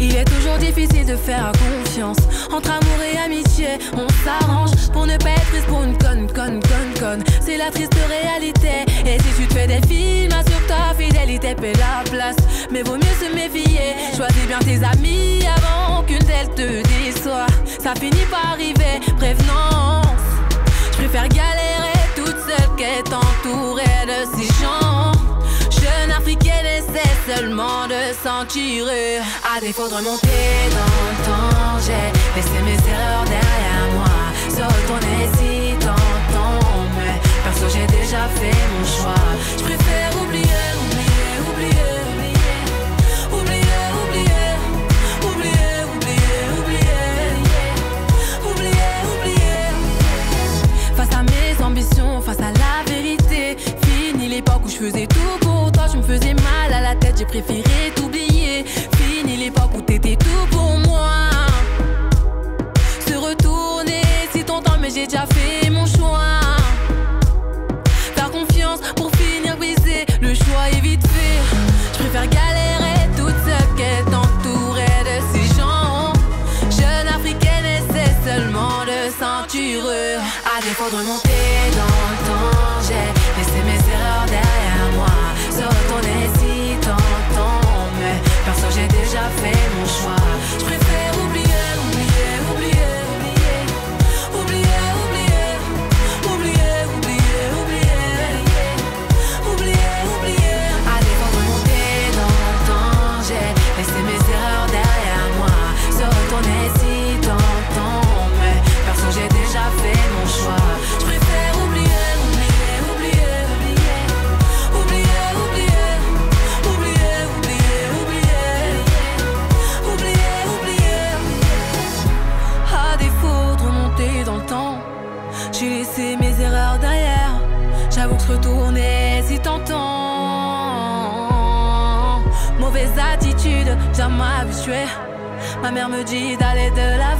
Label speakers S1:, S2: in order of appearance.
S1: C'est toujours difficile de faire confiance. Entre amour et amitié, on s'arrange pour ne pas être triste pour une conne, conne, conne, conne. C'est la triste réalité. Et si tu te fais des films, assure ta fidélité paie la place. Mais vaut mieux se méfier. Choisis bien tes amis avant qu'une telle te déçoit. Ça finit par arriver, prévenance. Je préfère galérer toute seule qu'être entourée de ces gens. Seulement de s'en tirer. À défaut de remonter dans le temps, j'ai laissé mes erreurs derrière moi. Face à la vérité, fini l'époque où je faisais tout pour toi, je me faisais mal à la tête, j'ai préféré t'oublier. Fini l'époque où t'étais tout pour moi. Se retourner si t'entends, mais j'ai déjà fait mon choix. Faire confiance pour finir brisé, le choix est vite fait. Je préfère galérer À défaut de remonter dans le temps, laissé mes erreurs derrière. J'avoue que se retourner si t'entends. Mauvaise attitude, jamais habituée. Ma mère me dit d'aller de l'avant.